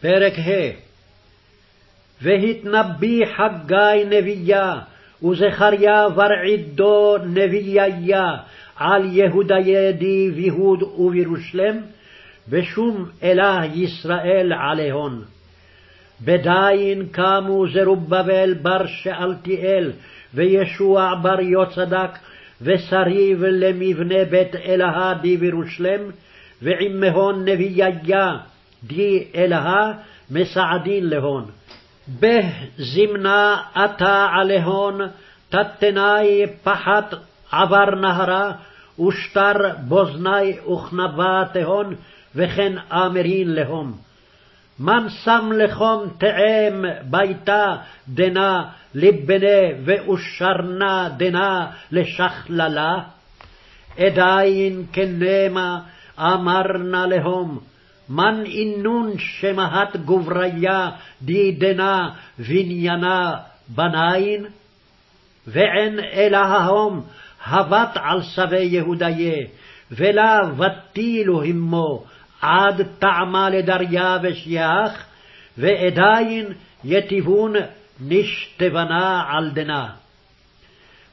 פרק ה' והתנבא חגי נביאה, וזכריה ורעידו נביאיה, על יהודיה די ויהוד ובירושלם, ושום אלה ישראל עליהון. בדין קמו זרובבל בר שאלתיאל, וישוע בר יוצדק, ושריב למבנה בית אלהה די בירושלם, ועמהון נביאיה די אלהה מסעדין להון. בזמנה עתה עליהון, תתנאי פחת עבר נהרה, ושטר בוזני וכנבה תהון, וכן אמרין להום. מן שם לחום תאם ביתה דנה לבנה ואושרנה דנה לשכללה? עדיין כנמה אמרנה להום, מן אינון שמהת גובריה די דנה בניינה בניין? ואין אלא ההום הבט על שבי יהודיה, ולה ותילו עמו, עד טעמה לדריווש יח, ועדיין יטיבון נשתבנה על דנה.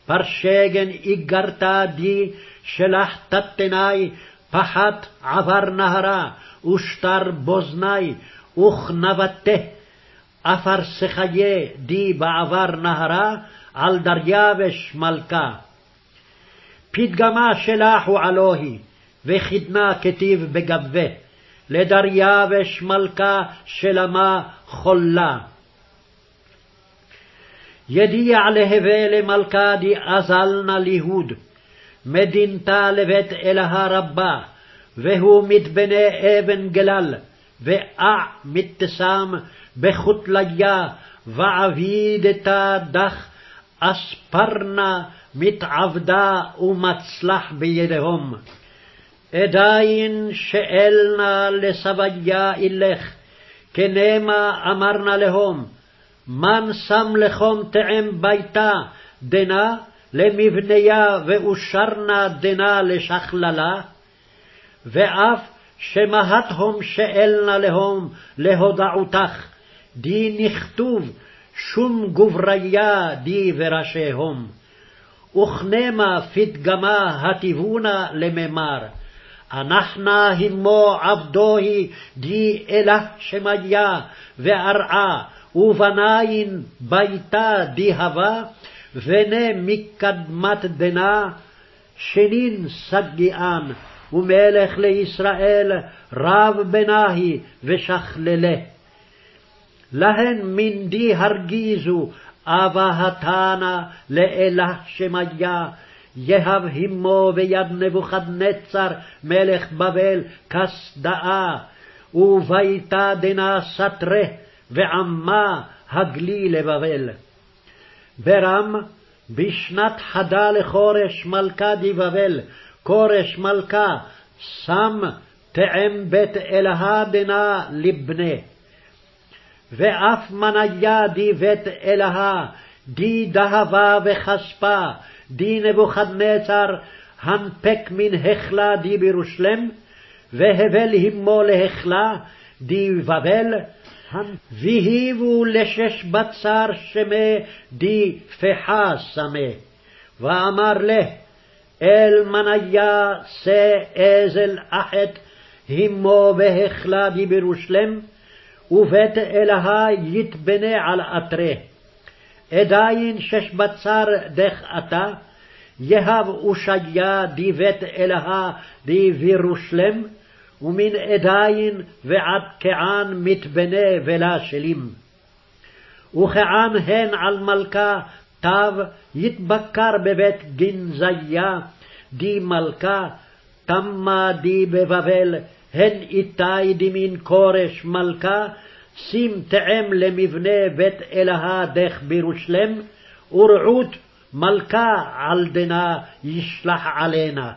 פרשגן איגרתה די שלח תתנאי פחת עבר נהרה, ושטר בוזני, וכנבתה, אפרסחיה די בעבר נהרה, על דריווש מלכה. פתגמה שלחו עלוהי, וחידנה כתיב בגבה, לדריווש מלכה שלמה חולה. ידיע להווה למלכה די אזלנה ליהוד, מדינתה לבית אלהה רבה, והוא מתבנה אבן גלל, ואה מתשם בחוטליה, ועבידתה דך אספרנה מתעבדה ומצלח בידיהם. עדיין שאלנה לסביה אילך, כנמה אמרנה להם, מן שם לכם תאם ביתה, דנה למבניה ואושרנה דנה לשכללה? ואף שמהתהום שאלנה להם להודעותך, די נכתוב שום גובריה די וראשיהם. וכנמה פתגמה הטיבונה לממר. אנחנה הימו עבדוהי די אלה שמיה וארעה, ובניין ביתה די הווה, ונה מקדמת דנה, שנין סגיאן, ומלך לישראל רב בנהי ושכללה. להן מנדי הרגיזו אבהתנה לאלה שמיה, יהב הימו ביד נבוכדנצר מלך בבל כסדאה, וביתה דנה סתרה, ועמה הגלי לבבל. ברם, בשנת חדה לכורש מלכה דיבבל, כורש מלכה, שם תאם בית אלהה דנה לבנה. ואף מניה די בית אלהה, די דהבה וכספה, די נבוכדנצר, הנפק מן החלה די בירושלם, והבל הימו להחלה, די בבל, והיבו לשש בצר שמה די פחה סמה. ואמר לה, אל מניה שא אזל אחת, הימו והחלה די בירושלם, ובית אלהה יתבנה על אתרה. עדיין שש בצר דך עתה, יהב אושיה די בית אלהה די בירושלם, ומן עדיין ועד כען מתבנה ולה שלים. וכען הן על מלכה תו יתבקר בבית גנזיה, די מלכה, תמה די בבבל, הן איתי דמין כורש מלכה, שים תאם למבנה בית אלהה דך בירושלם, ורעות מלכה על דנה ישלח עלינה.